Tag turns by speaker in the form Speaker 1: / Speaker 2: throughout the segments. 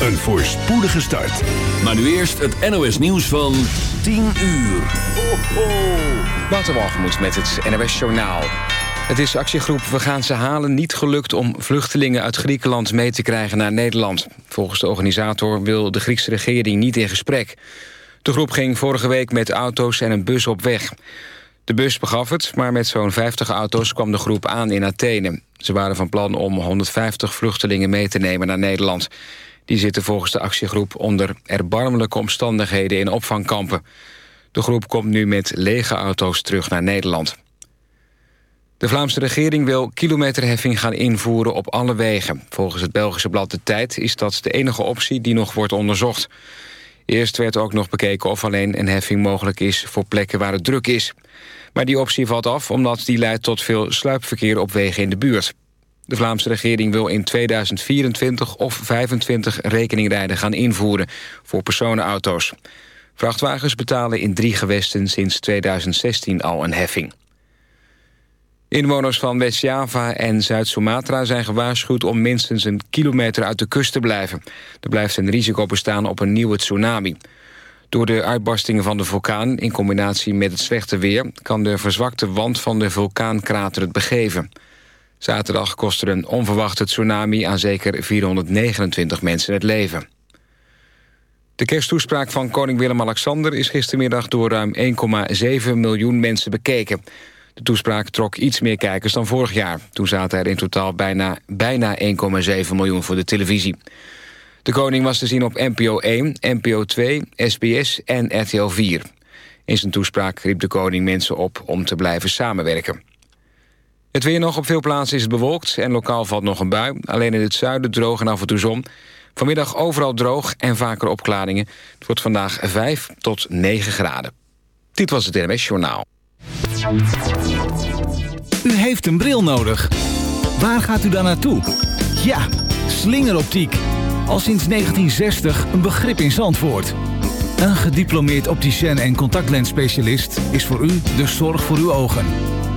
Speaker 1: een voorspoedige start.
Speaker 2: Maar nu eerst het NOS nieuws van 10 uur. Ho, ho.
Speaker 3: Met het NOS Journaal. Het is actiegroep We gaan ze halen niet gelukt om vluchtelingen uit Griekenland mee te krijgen naar Nederland. Volgens de organisator wil de Griekse regering niet in gesprek. De groep ging vorige week met auto's en een bus op weg. De bus begaf het, maar met zo'n 50 auto's kwam de groep aan in Athene. Ze waren van plan om 150 vluchtelingen mee te nemen naar Nederland. Die zitten volgens de actiegroep onder erbarmelijke omstandigheden in opvangkampen. De groep komt nu met lege auto's terug naar Nederland. De Vlaamse regering wil kilometerheffing gaan invoeren op alle wegen. Volgens het Belgische blad De Tijd is dat de enige optie die nog wordt onderzocht. Eerst werd ook nog bekeken of alleen een heffing mogelijk is voor plekken waar het druk is. Maar die optie valt af omdat die leidt tot veel sluipverkeer op wegen in de buurt. De Vlaamse regering wil in 2024 of 2025 rekeningrijden gaan invoeren voor personenauto's. Vrachtwagens betalen in drie gewesten sinds 2016 al een heffing. Inwoners van West-Java en Zuid-Sumatra zijn gewaarschuwd om minstens een kilometer uit de kust te blijven. Er blijft een risico bestaan op een nieuwe tsunami. Door de uitbarstingen van de vulkaan in combinatie met het slechte weer... kan de verzwakte wand van de vulkaankrater het begeven. Zaterdag kostte een onverwachte tsunami aan zeker 429 mensen het leven. De kersttoespraak van koning Willem-Alexander is gistermiddag door ruim 1,7 miljoen mensen bekeken. De toespraak trok iets meer kijkers dan vorig jaar. Toen zaten er in totaal bijna, bijna 1,7 miljoen voor de televisie. De koning was te zien op NPO 1, NPO 2, SBS en RTL 4. In zijn toespraak riep de koning mensen op om te blijven samenwerken. Het weer nog op veel plaatsen is het bewolkt en lokaal valt nog een bui. Alleen in het zuiden droog en af en toe zon. Vanmiddag overal droog en vaker opklaringen. Het wordt vandaag 5 tot 9 graden. Dit was het NMS Journaal.
Speaker 4: U heeft een bril nodig. Waar gaat u dan naartoe? Ja, slingeroptiek. Al sinds 1960 een begrip in Zandvoort. Een gediplomeerd opticien en contactlensspecialist is voor u de zorg voor uw ogen.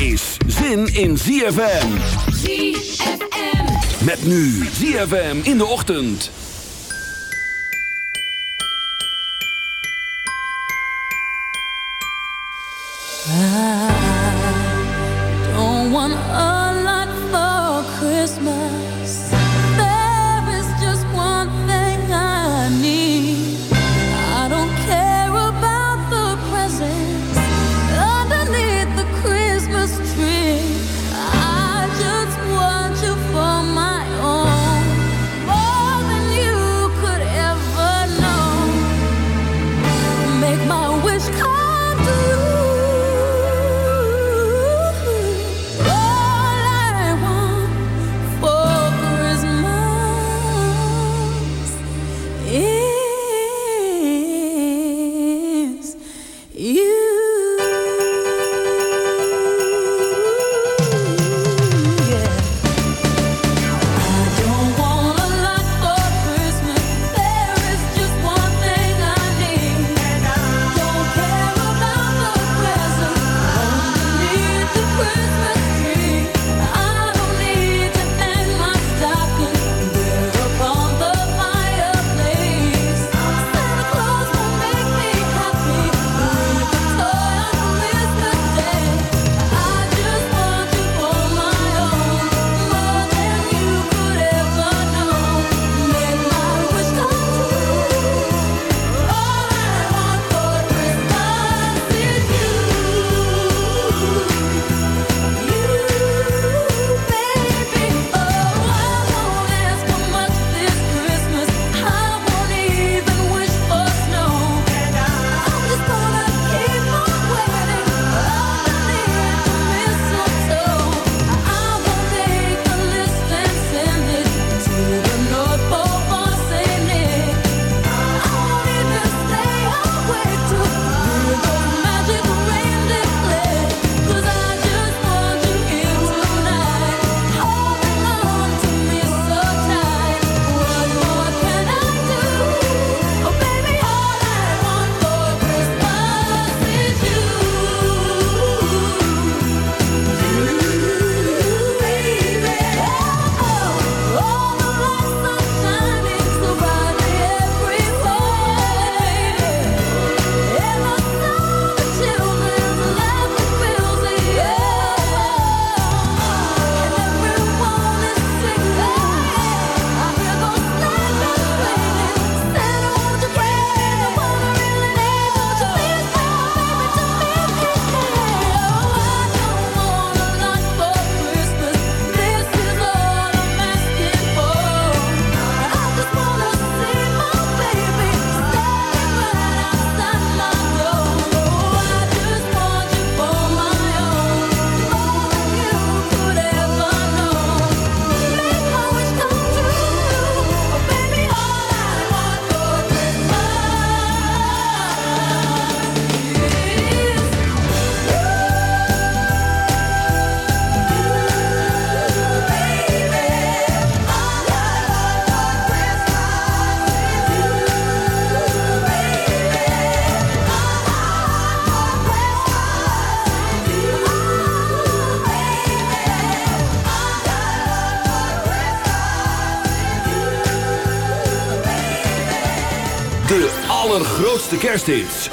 Speaker 2: is zin in ZFM.
Speaker 5: ZFM.
Speaker 2: Met nu ZFM in de ochtend.
Speaker 5: I don't want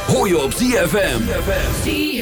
Speaker 2: hoor je op. ZFM.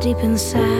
Speaker 6: deep inside.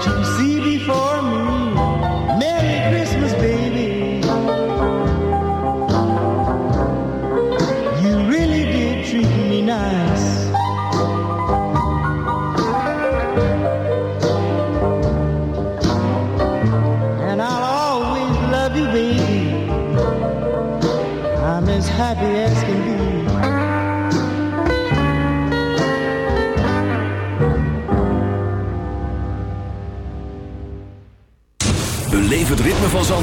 Speaker 2: Tchauzinho.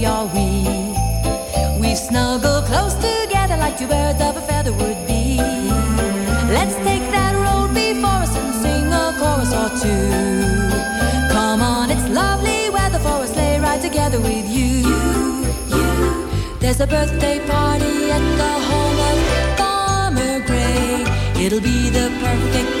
Speaker 5: cozy are we. We've snuggled close together like two birds of a feather would be. Let's take that road before us and sing a chorus or two. Come on, it's lovely weather for a sleigh ride together with you. There's a birthday party at the home of Farmer Gray. It'll be the perfect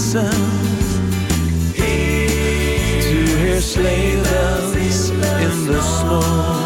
Speaker 7: listen to hear sleigh bells in the snow.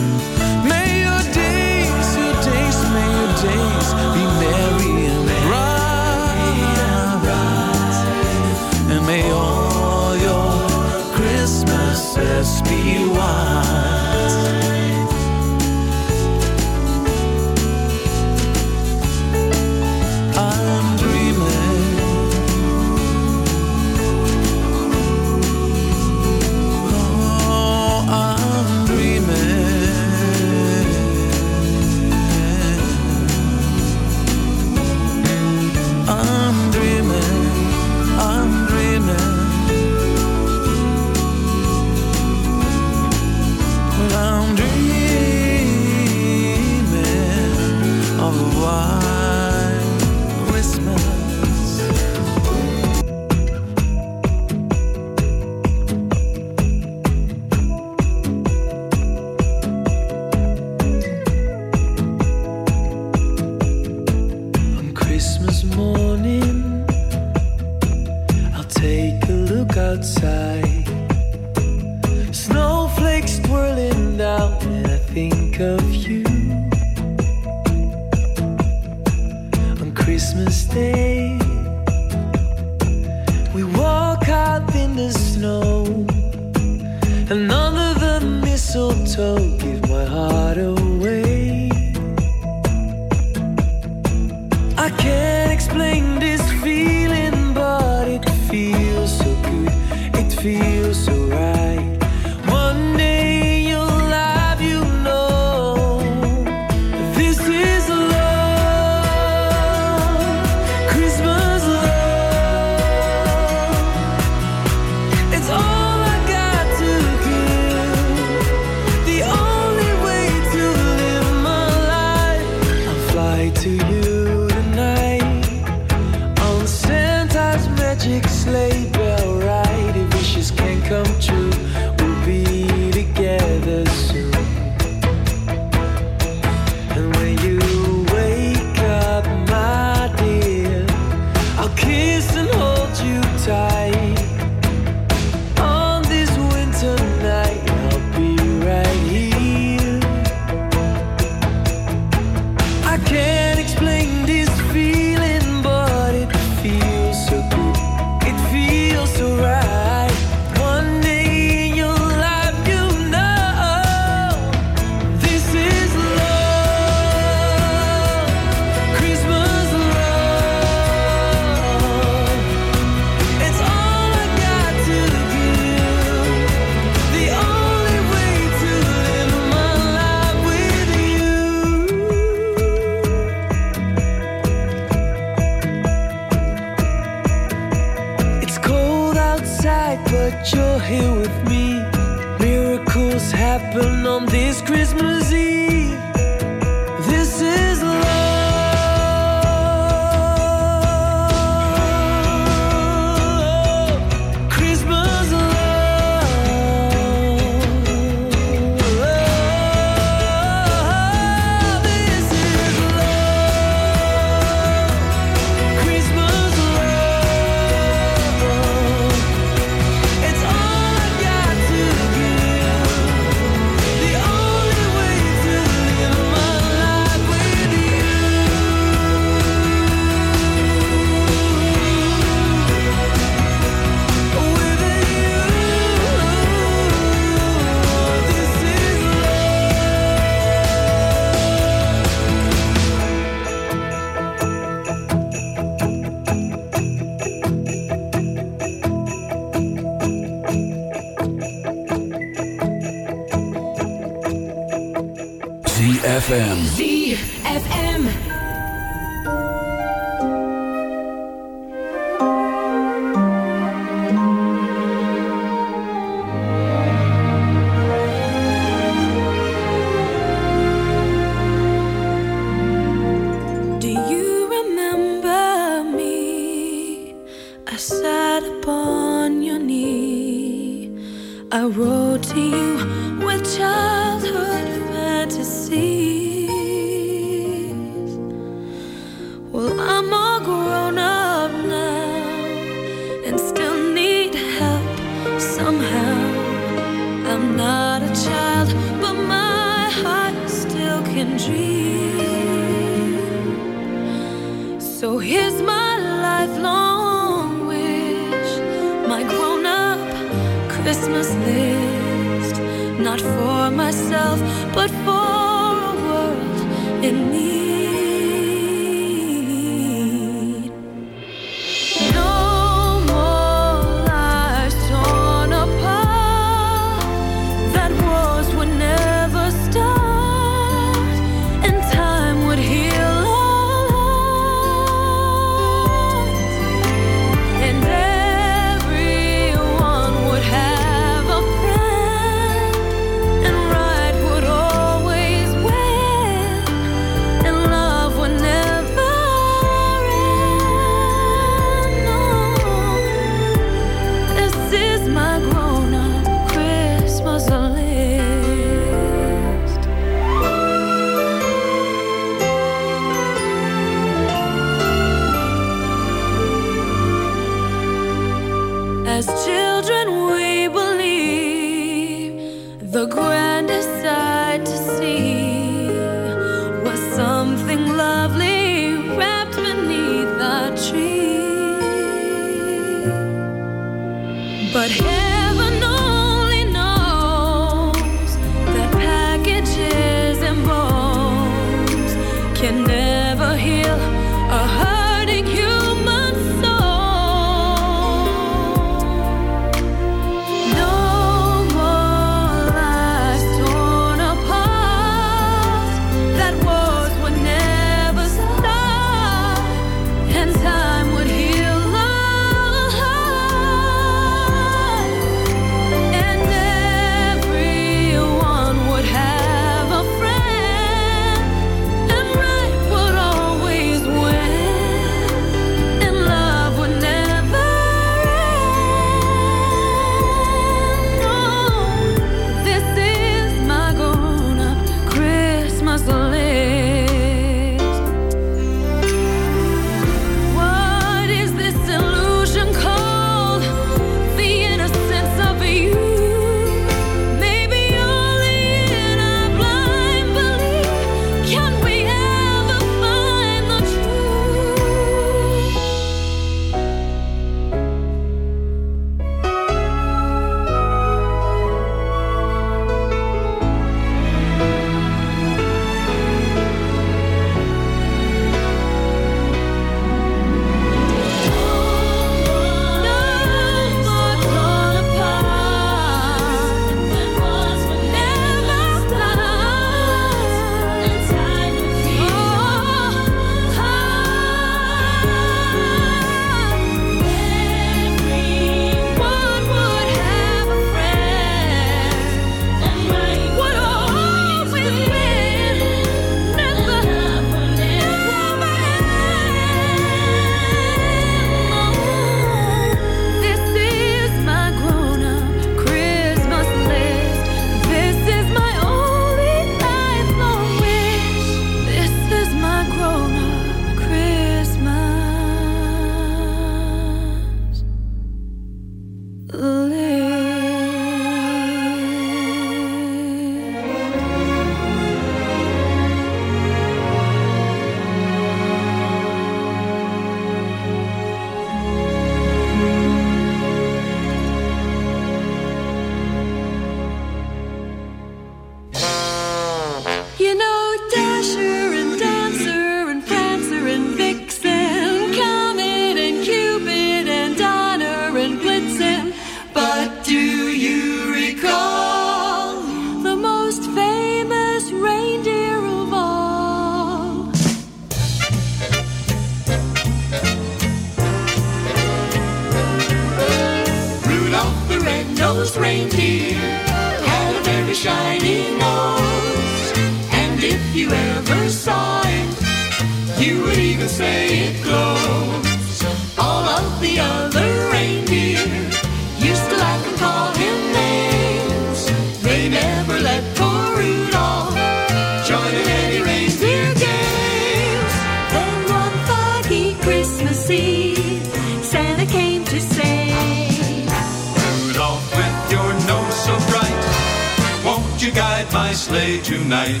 Speaker 8: Tonight?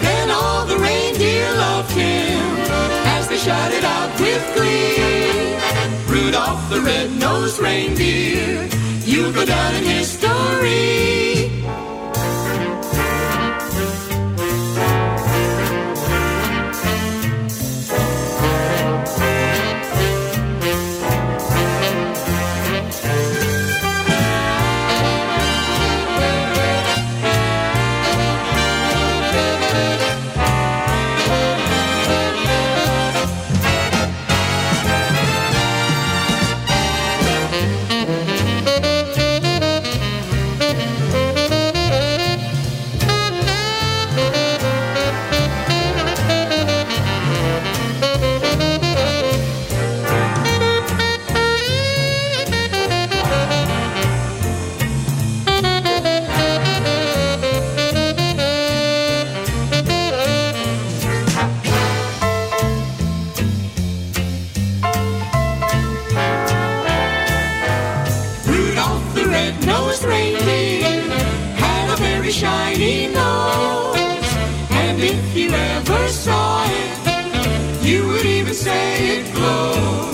Speaker 9: Then all the reindeer loved him as they shouted out with glee. Rudolph the red-nosed reindeer, you'll go down in history. Shiny nose. And if you ever saw it, you would even say it glows.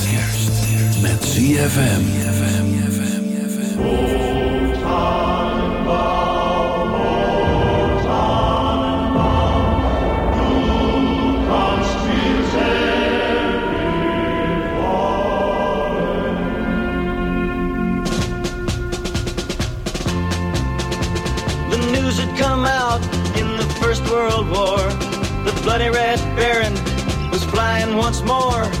Speaker 10: The First World War. The bloody Red Baron was flying once more.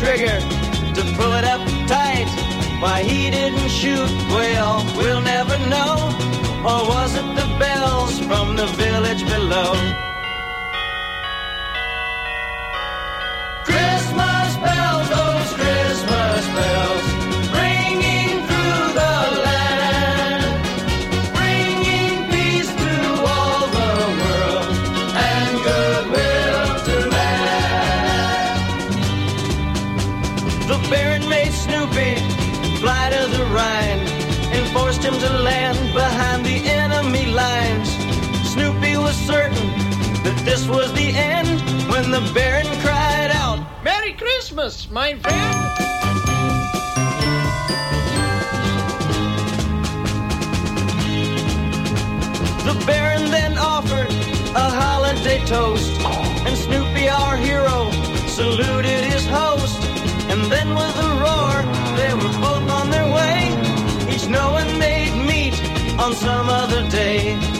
Speaker 10: Trigger to pull it up tight. Why he didn't shoot, well, we'll never know. Or was it the bells from the village below? This was the end when the Baron cried out, Merry Christmas, my friend! The Baron then offered a holiday toast, and Snoopy, our hero, saluted his host. And then with a roar, they were both on their way, each knowing they'd meet on some other day.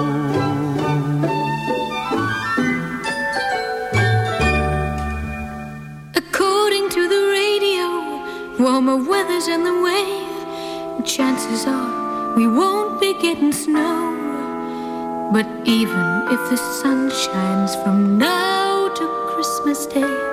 Speaker 5: Warmer weather's on the way. Chances are we won't be getting snow. But even if the sun shines from now to Christmas Day,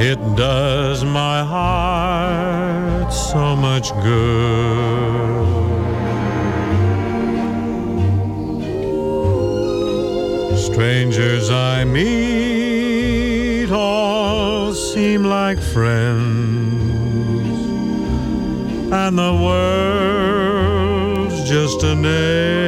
Speaker 5: It
Speaker 11: does my heart so much good. Strangers I meet all seem like friends, and the world's just a name.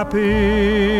Speaker 11: happy.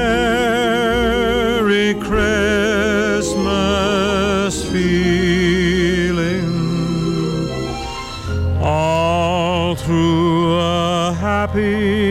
Speaker 7: happy.